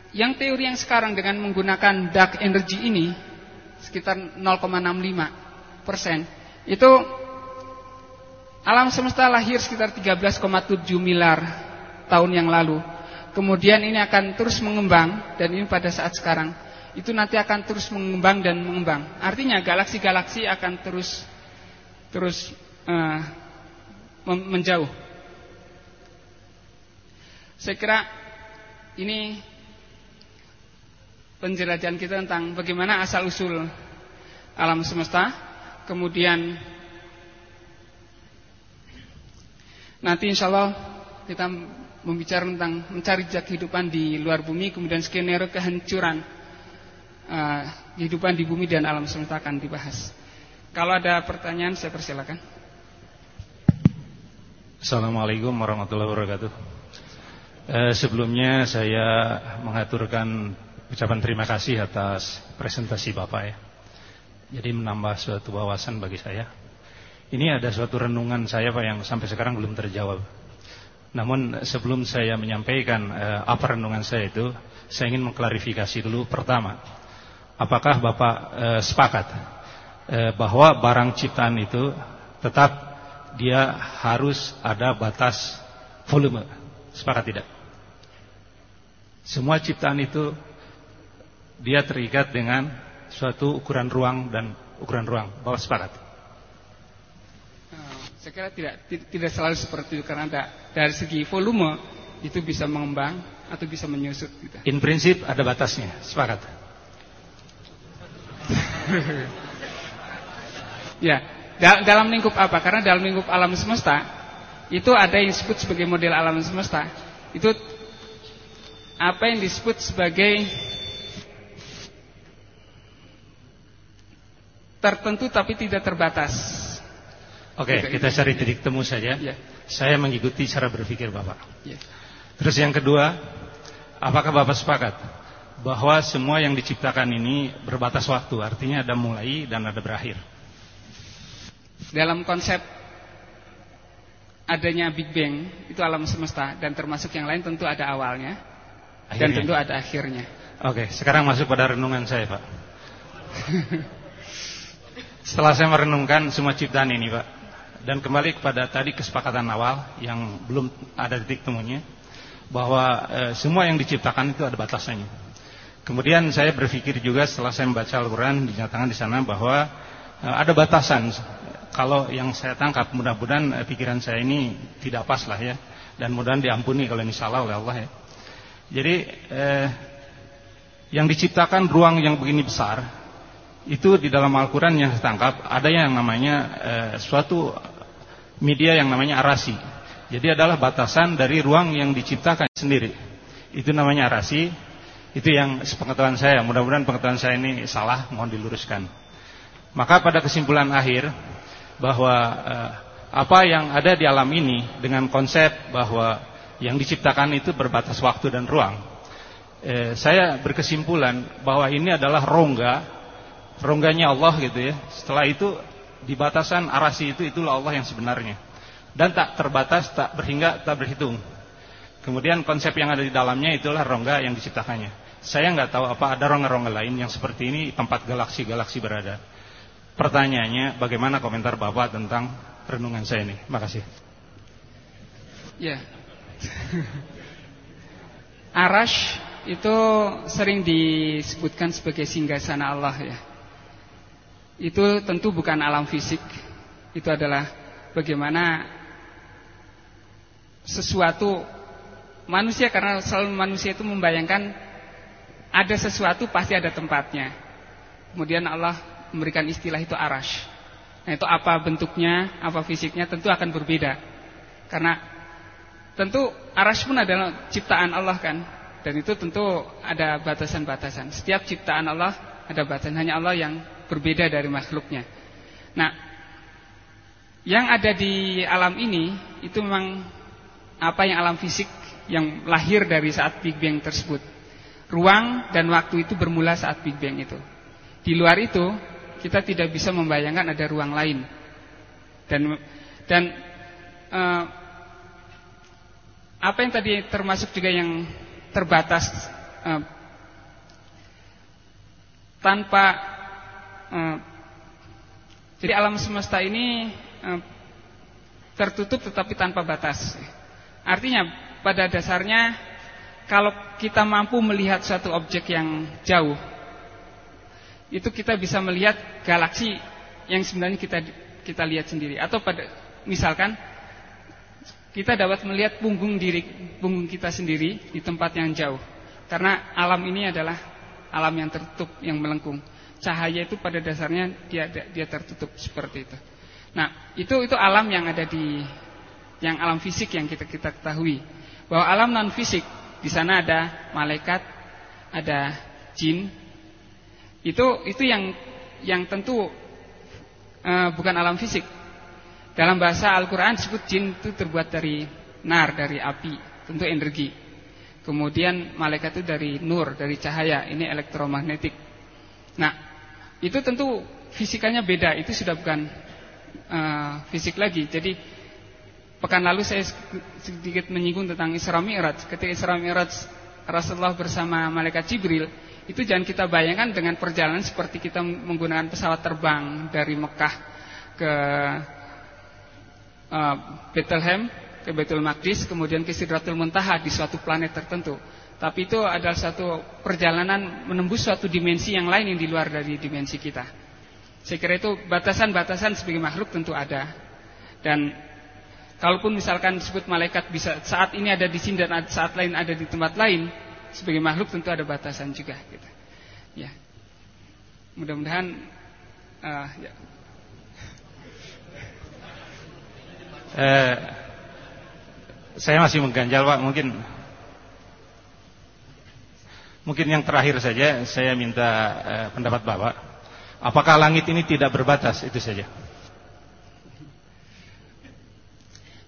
yang teori yang sekarang dengan menggunakan dark energy ini sekitar 0,65 persen itu Alam semesta lahir sekitar 13,7 miliar tahun yang lalu. Kemudian ini akan terus mengembang dan ini pada saat sekarang itu nanti akan terus mengembang dan mengembang. Artinya galaksi-galaksi akan terus terus uh, menjauh. Saya kira ini penjelajahan kita tentang bagaimana asal usul alam semesta, kemudian nanti insya Allah kita membicara tentang mencari jejak kehidupan di luar bumi, kemudian skenario kehancuran uh, kehidupan di bumi dan alam semesta akan dibahas. Kalau ada pertanyaan, saya persilakan. Assalamualaikum warahmatullahi wabarakatuh. Eh, sebelumnya saya mengaturkan ucapan terima kasih atas presentasi Bapak ya. Jadi menambah suatu wawasan bagi saya. Ini ada suatu renungan saya Pak yang sampai sekarang belum terjawab. Namun sebelum saya menyampaikan eh, apa renungan saya itu, saya ingin mengklarifikasi dulu pertama, apakah Bapak eh, sepakat eh, bahwa barang ciptaan itu tetap dia harus ada batas volume? Sepakat tidak? Semua ciptaan itu dia terikat dengan suatu ukuran ruang dan ukuran ruang. Bapak sepakat? Saya kira tidak tidak selalu seperti itu karena ada, dari segi volume itu bisa mengembang atau bisa menyusut. Gitu. In prinsip ada batasnya, sepakat. ya, dalam lingkup apa? Karena dalam lingkup alam semesta itu ada yang disebut sebagai model alam semesta. Itu apa yang disebut sebagai tertentu tapi tidak terbatas. Oke, okay, kita cari titik temu saja. Ya. Saya mengikuti cara berpikir Bapak. Ya. Terus yang kedua, apakah Bapak sepakat bahwa semua yang diciptakan ini berbatas waktu, artinya ada mulai dan ada berakhir? Dalam konsep adanya Big Bang, itu alam semesta dan termasuk yang lain tentu ada awalnya akhirnya. dan tentu ada akhirnya. Oke, sekarang masuk pada renungan saya, Pak. Setelah saya merenungkan semua ciptaan ini, Pak, dan kembali kepada tadi kesepakatan awal yang belum ada titik temunya bahwa e, semua yang diciptakan itu ada batasannya. Kemudian saya berpikir juga setelah saya membaca Al-Qur'an dinyatakan di sana bahwa e, ada batasan. Kalau yang saya tangkap mudah-mudahan e, pikiran saya ini tidak pas lah ya dan mudah-mudahan diampuni kalau ini salah oleh Allah ya. Jadi e, yang diciptakan ruang yang begini besar itu di dalam Al-Quran yang saya tangkap ada yang namanya e, suatu media yang namanya arasi. Jadi adalah batasan dari ruang yang diciptakan sendiri. Itu namanya arasi. Itu yang sepengetahuan saya. Mudah-mudahan pengetahuan saya ini salah, mohon diluruskan. Maka pada kesimpulan akhir bahwa eh, apa yang ada di alam ini dengan konsep bahwa yang diciptakan itu berbatas waktu dan ruang. Eh, saya berkesimpulan bahwa ini adalah rongga, rongganya Allah gitu ya. Setelah itu di batasan arasi itu itulah Allah yang sebenarnya. Dan tak terbatas, tak berhingga, tak berhitung. Kemudian konsep yang ada di dalamnya itulah rongga yang diciptakannya. Saya nggak tahu apa ada rongga-rongga lain yang seperti ini tempat galaksi-galaksi berada. Pertanyaannya, bagaimana komentar Bapak tentang renungan saya ini? Makasih. Ya. Arash itu sering disebutkan sebagai singgasana Allah ya itu tentu bukan alam fisik. Itu adalah bagaimana sesuatu manusia karena selalu manusia itu membayangkan ada sesuatu pasti ada tempatnya. Kemudian Allah memberikan istilah itu arash. Nah itu apa bentuknya, apa fisiknya tentu akan berbeda. Karena tentu arash pun adalah ciptaan Allah kan. Dan itu tentu ada batasan-batasan. Setiap ciptaan Allah ada batasan. Hanya Allah yang berbeda dari makhluknya. Nah, yang ada di alam ini itu memang apa yang alam fisik yang lahir dari saat Big Bang tersebut. Ruang dan waktu itu bermula saat Big Bang itu. Di luar itu kita tidak bisa membayangkan ada ruang lain. Dan dan uh, apa yang tadi termasuk juga yang terbatas uh, tanpa Eh, jadi alam semesta ini uh, tertutup tetapi tanpa batas. Artinya pada dasarnya kalau kita mampu melihat suatu objek yang jauh, itu kita bisa melihat galaksi yang sebenarnya kita kita lihat sendiri. Atau pada misalkan kita dapat melihat punggung diri punggung kita sendiri di tempat yang jauh. Karena alam ini adalah alam yang tertutup, yang melengkung. Cahaya itu pada dasarnya dia dia tertutup seperti itu. Nah, itu itu alam yang ada di yang alam fisik yang kita kita ketahui. Bahwa alam non fisik di sana ada malaikat, ada jin. Itu itu yang yang tentu uh, bukan alam fisik. Dalam bahasa Al-Quran disebut jin itu terbuat dari nar, dari api, tentu energi. Kemudian malaikat itu dari nur, dari cahaya, ini elektromagnetik. Nah, itu tentu fisikanya beda, itu sudah bukan uh, fisik lagi. Jadi pekan lalu saya sedikit menyinggung tentang Isra Mi'raj. Ketika Isra Mi'raj Rasulullah bersama malaikat Jibril, itu jangan kita bayangkan dengan perjalanan seperti kita menggunakan pesawat terbang dari Mekah ke uh, Bethlehem ke Betul Maqdis kemudian ke Sidratul Muntaha di suatu planet tertentu. Tapi itu adalah satu perjalanan menembus suatu dimensi yang lain yang di luar dari dimensi kita. Saya kira itu batasan-batasan sebagai makhluk tentu ada. Dan kalaupun misalkan disebut malaikat bisa saat ini ada di sini dan saat lain ada di tempat lain, sebagai makhluk tentu ada batasan juga. Gitu. Ya, mudah-mudahan uh, ya. Eh, saya masih mengganjal Pak, mungkin mungkin yang terakhir saja saya minta eh, pendapat Bapak. Apakah langit ini tidak berbatas? Itu saja.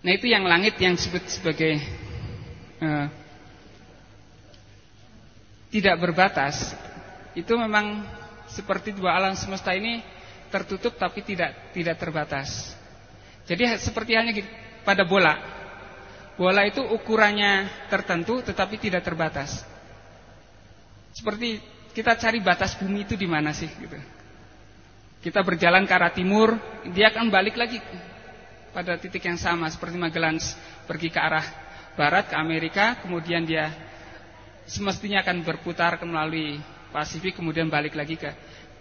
Nah itu yang langit yang disebut sebagai eh, tidak berbatas. Itu memang seperti dua alam semesta ini tertutup tapi tidak tidak terbatas. Jadi seperti halnya pada bola. Bola itu ukurannya tertentu tetapi tidak terbatas. Seperti kita cari batas bumi itu di mana sih gitu. Kita berjalan ke arah timur, dia akan balik lagi pada titik yang sama seperti Magellan pergi ke arah barat ke Amerika, kemudian dia semestinya akan berputar ke melalui Pasifik kemudian balik lagi ke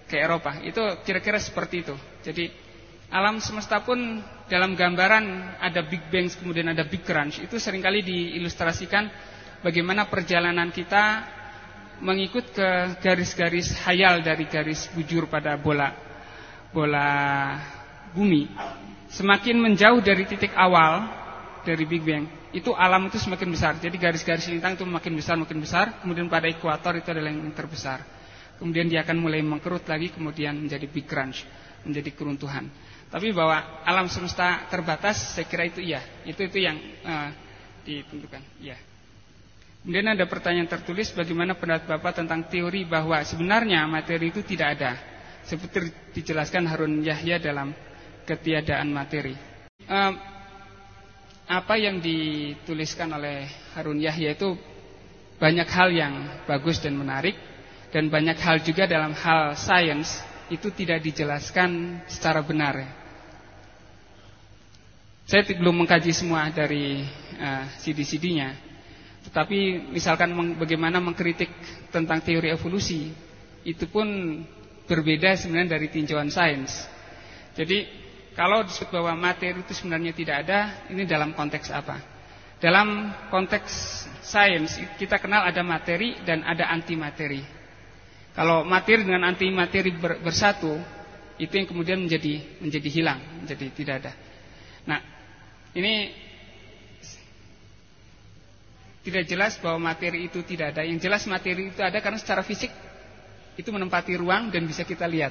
ke Eropa. Itu kira-kira seperti itu. Jadi alam semesta pun dalam gambaran ada Big Bang kemudian ada Big Crunch itu sering kali diilustrasikan bagaimana perjalanan kita mengikut ke garis-garis hayal dari garis bujur pada bola bola bumi semakin menjauh dari titik awal dari Big Bang itu alam itu semakin besar jadi garis-garis lintang itu makin besar makin besar kemudian pada ekuator itu adalah yang terbesar kemudian dia akan mulai mengkerut lagi kemudian menjadi Big Crunch menjadi keruntuhan tapi bahwa alam semesta terbatas, saya kira itu iya. Itu itu yang uh, ditentukan. Iya. Kemudian ada pertanyaan tertulis bagaimana pendapat Bapak tentang teori bahwa sebenarnya materi itu tidak ada. Seperti dijelaskan Harun Yahya dalam ketiadaan materi. Uh, apa yang dituliskan oleh Harun Yahya itu banyak hal yang bagus dan menarik dan banyak hal juga dalam hal sains itu tidak dijelaskan secara benar. Saya belum mengkaji semua dari uh, CD-CD-nya. Tetapi misalkan meng, bagaimana mengkritik tentang teori evolusi, itu pun berbeda sebenarnya dari tinjauan sains. Jadi kalau disebut bahwa materi itu sebenarnya tidak ada, ini dalam konteks apa? Dalam konteks sains kita kenal ada materi dan ada antimateri. Kalau materi dengan antimateri bersatu, itu yang kemudian menjadi menjadi hilang, menjadi tidak ada. Nah, ini tidak jelas bahwa materi itu tidak ada. Yang jelas materi itu ada karena secara fisik itu menempati ruang dan bisa kita lihat.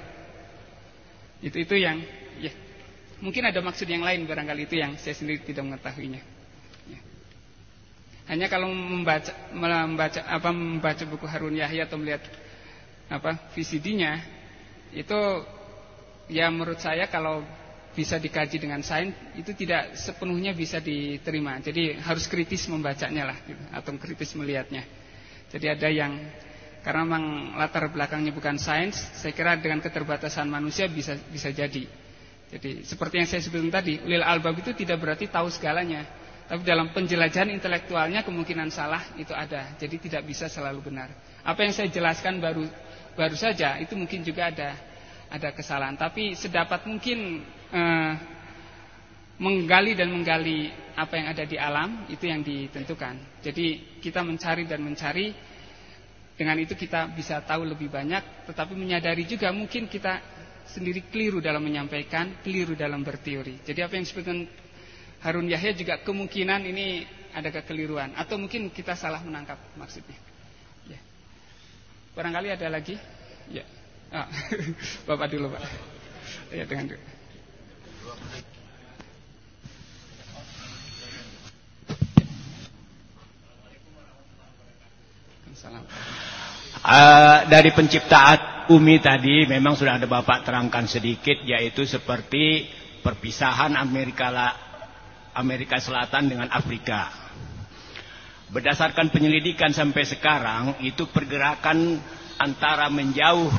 Itu itu yang ya. Mungkin ada maksud yang lain barangkali itu yang saya sendiri tidak mengetahuinya. Ya. Hanya kalau membaca membaca apa membaca buku Harun Yahya atau melihat apa VCD-nya itu ya menurut saya kalau bisa dikaji dengan sains itu tidak sepenuhnya bisa diterima. Jadi harus kritis membacanya lah gitu, atau kritis melihatnya. Jadi ada yang karena memang latar belakangnya bukan sains, saya kira dengan keterbatasan manusia bisa bisa jadi Jadi seperti yang saya sebutkan tadi, ulil albab itu tidak berarti tahu segalanya. Tapi dalam penjelajahan intelektualnya kemungkinan salah itu ada. Jadi tidak bisa selalu benar. Apa yang saya jelaskan baru baru saja itu mungkin juga ada ada kesalahan. Tapi sedapat mungkin eh, menggali dan menggali apa yang ada di alam itu yang ditentukan. Jadi kita mencari dan mencari dengan itu kita bisa tahu lebih banyak, tetapi menyadari juga mungkin kita sendiri keliru dalam menyampaikan, keliru dalam berteori. Jadi apa yang disebutkan Harun Yahya juga kemungkinan ini ada kekeliruan atau mungkin kita salah menangkap maksudnya. Ya. Barangkali ada lagi? Ya. Ah, Bapak dulu, Pak. Ya, dengan dulu. Salam. Uh, dari penciptaan bumi tadi memang sudah ada Bapak terangkan sedikit yaitu seperti perpisahan Amerika Amerika Selatan dengan Afrika. Berdasarkan penyelidikan sampai sekarang itu pergerakan antara menjauh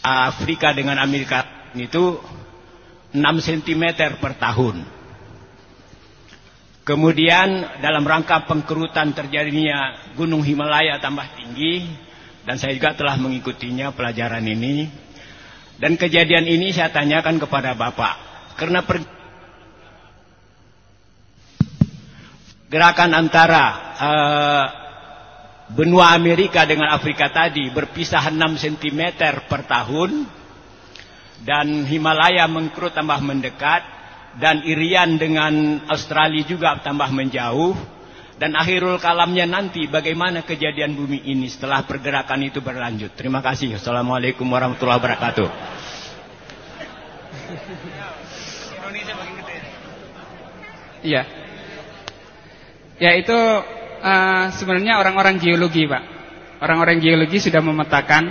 Afrika dengan Amerika itu 6 cm per tahun. Kemudian dalam rangka pengkerutan terjadinya Gunung Himalaya tambah tinggi dan saya juga telah mengikutinya pelajaran ini. Dan kejadian ini saya tanyakan kepada Bapak. Karena per... gerakan antara uh, benua Amerika dengan Afrika tadi berpisah 6 cm per tahun. Dan Himalaya mengkerut tambah mendekat. Dan Irian dengan Australia juga tambah menjauh dan akhirul kalamnya nanti bagaimana kejadian bumi ini setelah pergerakan itu berlanjut. Terima kasih. Assalamualaikum warahmatullahi wabarakatuh. Iya. Ya itu uh, sebenarnya orang-orang geologi, Pak. Orang-orang geologi sudah memetakan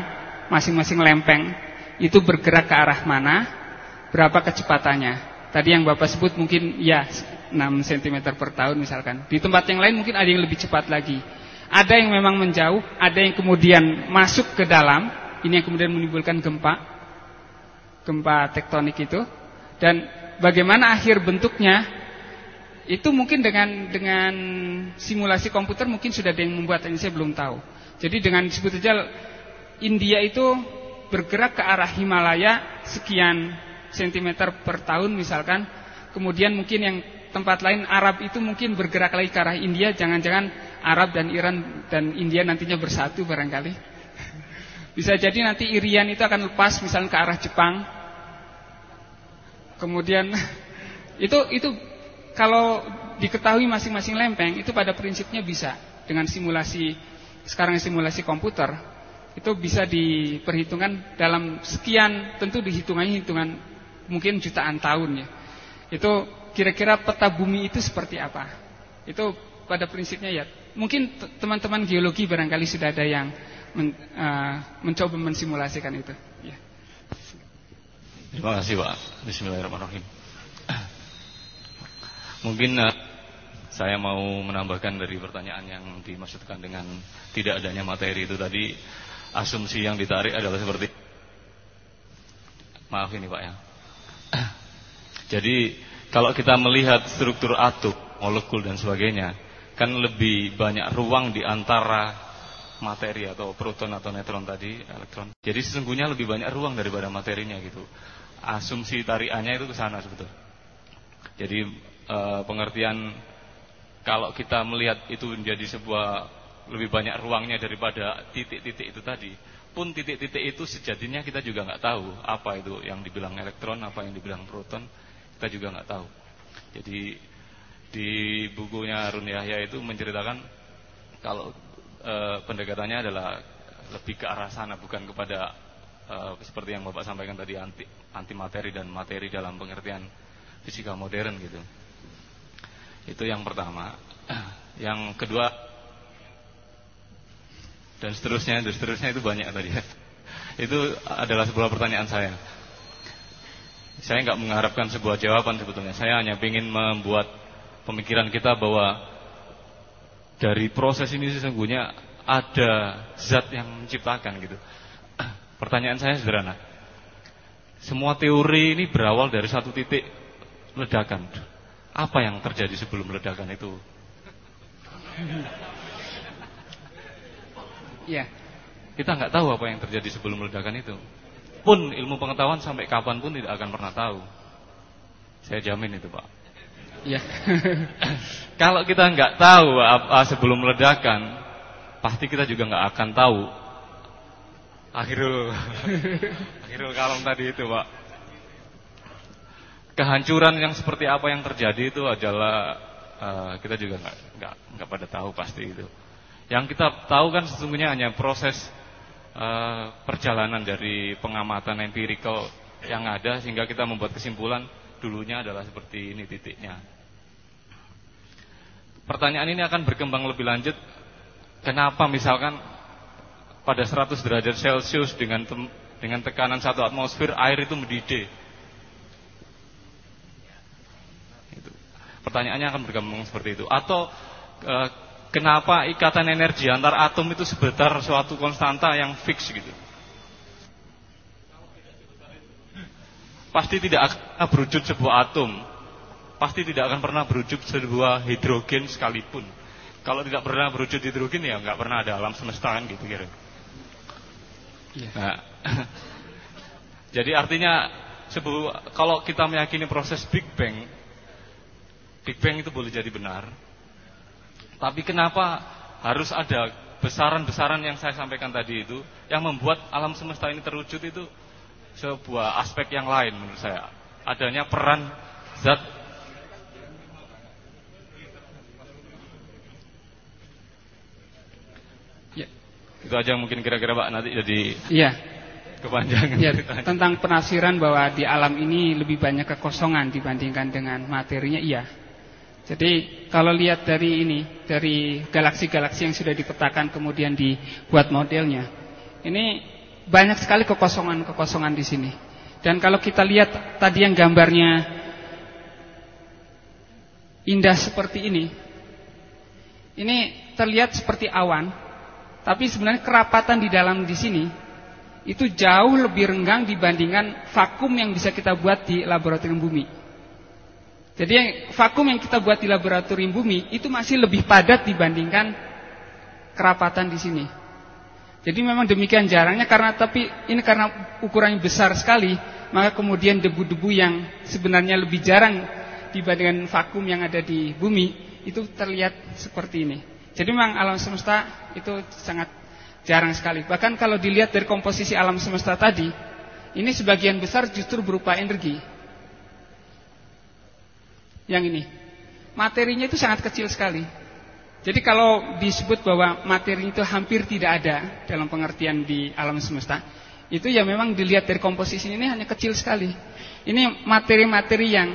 masing-masing lempeng itu bergerak ke arah mana, berapa kecepatannya. Tadi yang Bapak sebut mungkin ya 6 cm per tahun misalkan. Di tempat yang lain mungkin ada yang lebih cepat lagi. Ada yang memang menjauh, ada yang kemudian masuk ke dalam. Ini yang kemudian menimbulkan gempa. Gempa tektonik itu. Dan bagaimana akhir bentuknya itu mungkin dengan dengan simulasi komputer mungkin sudah ada yang membuat ini saya belum tahu. Jadi dengan disebut saja India itu bergerak ke arah Himalaya sekian cm per tahun misalkan. Kemudian mungkin yang tempat lain Arab itu mungkin bergerak lagi ke arah India. Jangan-jangan Arab dan Iran dan India nantinya bersatu barangkali. Bisa jadi nanti Irian itu akan lepas misalnya ke arah Jepang. Kemudian itu itu kalau diketahui masing-masing lempeng itu pada prinsipnya bisa dengan simulasi sekarang simulasi komputer itu bisa diperhitungkan dalam sekian tentu dihitungannya hitungan mungkin jutaan tahun ya. Itu kira-kira peta bumi itu seperti apa? Itu pada prinsipnya ya. Mungkin teman-teman geologi barangkali sudah ada yang men, uh, mencoba mensimulasikan itu. Ya. Terima kasih Pak. Bismillahirrahmanirrahim. Mungkin uh, saya mau menambahkan dari pertanyaan yang dimaksudkan dengan tidak adanya materi itu tadi asumsi yang ditarik adalah seperti maaf ini Pak ya jadi kalau kita melihat struktur atom, molekul dan sebagainya, kan lebih banyak ruang di antara materi atau proton atau neutron tadi, elektron. Jadi sesungguhnya lebih banyak ruang daripada materinya gitu. Asumsi tariannya itu ke sana sebetulnya. Jadi e, pengertian kalau kita melihat itu menjadi sebuah lebih banyak ruangnya daripada titik-titik itu tadi, pun titik-titik itu sejatinya kita juga nggak tahu apa itu yang dibilang elektron, apa yang dibilang proton kita juga nggak tahu. Jadi di bukunya Harun Yahya itu menceritakan kalau e, pendekatannya adalah lebih ke arah sana bukan kepada e, seperti yang Bapak sampaikan tadi anti anti materi dan materi dalam pengertian fisika modern gitu. Itu yang pertama. Yang kedua dan seterusnya dan seterusnya itu banyak tadi. Itu adalah sebuah pertanyaan saya. Saya nggak mengharapkan sebuah jawaban sebetulnya. Saya hanya ingin membuat pemikiran kita bahwa dari proses ini sesungguhnya ada zat yang menciptakan gitu. Pertanyaan saya sederhana. semua teori ini berawal dari satu titik ledakan. Apa yang terjadi sebelum ledakan itu? Iya. Kita nggak tahu apa yang terjadi sebelum ledakan itu. Pun ilmu pengetahuan sampai kapan pun tidak akan pernah tahu. Saya jamin itu, Pak. Iya. Kalau kita nggak tahu apa sebelum ledakan, pasti kita juga nggak akan tahu akhirul akhirul kalam tadi itu, Pak. Kehancuran yang seperti apa yang terjadi itu adalah uh, kita juga nggak nggak nggak pada tahu pasti itu. Yang kita tahu kan sesungguhnya hanya proses uh, perjalanan dari pengamatan empirical yang ada sehingga kita membuat kesimpulan dulunya adalah seperti ini titiknya. Pertanyaan ini akan berkembang lebih lanjut. Kenapa misalkan pada 100 derajat Celcius dengan dengan tekanan satu atmosfer air itu mendidih? Pertanyaannya akan berkembang seperti itu. Atau e, kenapa ikatan energi antar atom itu sebentar suatu konstanta yang fix gitu? pasti tidak akan berwujud sebuah atom. Pasti tidak akan pernah berwujud sebuah hidrogen sekalipun. Kalau tidak pernah berwujud hidrogen ya nggak pernah ada alam semesta kan gitu kira. Ya. Nah, jadi artinya sebuah kalau kita meyakini proses Big Bang, Big Bang itu boleh jadi benar. Tapi kenapa harus ada besaran-besaran yang saya sampaikan tadi itu yang membuat alam semesta ini terwujud itu sebuah aspek yang lain menurut saya. Adanya peran zat Ya. Itu aja mungkin kira-kira Pak nanti jadi Iya. Kepanjangan. Ya, tentang penafsiran bahwa di alam ini lebih banyak kekosongan dibandingkan dengan materinya iya. Jadi kalau lihat dari ini, dari galaksi-galaksi yang sudah dipetakan kemudian dibuat modelnya. Ini banyak sekali kekosongan-kekosongan di sini. Dan kalau kita lihat tadi yang gambarnya indah seperti ini, ini terlihat seperti awan, tapi sebenarnya kerapatan di dalam di sini itu jauh lebih renggang dibandingkan vakum yang bisa kita buat di laboratorium bumi. Jadi vakum yang kita buat di laboratorium bumi itu masih lebih padat dibandingkan kerapatan di sini. Jadi memang demikian jarangnya karena tapi ini karena ukurannya besar sekali, maka kemudian debu-debu yang sebenarnya lebih jarang dibandingkan vakum yang ada di bumi itu terlihat seperti ini. Jadi memang alam semesta itu sangat jarang sekali. Bahkan kalau dilihat dari komposisi alam semesta tadi, ini sebagian besar justru berupa energi. Yang ini, materinya itu sangat kecil sekali. Jadi kalau disebut bahwa materi itu hampir tidak ada dalam pengertian di alam semesta, itu ya memang dilihat dari komposisi ini hanya kecil sekali. Ini materi-materi yang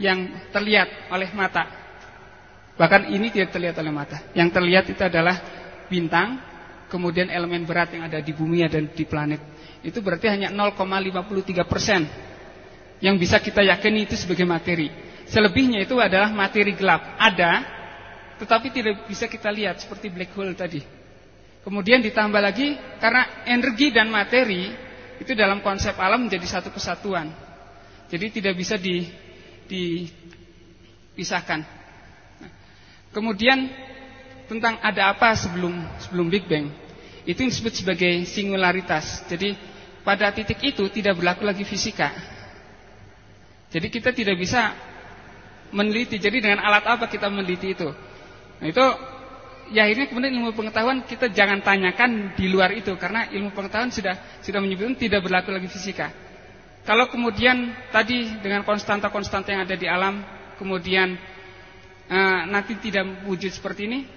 yang terlihat oleh mata. Bahkan ini tidak terlihat oleh mata. Yang terlihat itu adalah bintang, kemudian elemen berat yang ada di bumi dan di planet. Itu berarti hanya 0,53 persen yang bisa kita yakini itu sebagai materi. Selebihnya itu adalah materi gelap. Ada, tetapi tidak bisa kita lihat seperti black hole tadi. Kemudian ditambah lagi karena energi dan materi itu dalam konsep alam menjadi satu kesatuan. Jadi tidak bisa di, dipisahkan. Nah, kemudian tentang ada apa sebelum sebelum Big Bang itu disebut sebagai singularitas. Jadi pada titik itu tidak berlaku lagi fisika. Jadi kita tidak bisa meneliti. Jadi dengan alat apa kita meneliti itu? Nah itu ya akhirnya kemudian ilmu pengetahuan kita jangan tanyakan di luar itu karena ilmu pengetahuan sudah sudah menyebutkan tidak berlaku lagi fisika. Kalau kemudian tadi dengan konstanta-konstanta yang ada di alam kemudian uh, nanti tidak wujud seperti ini,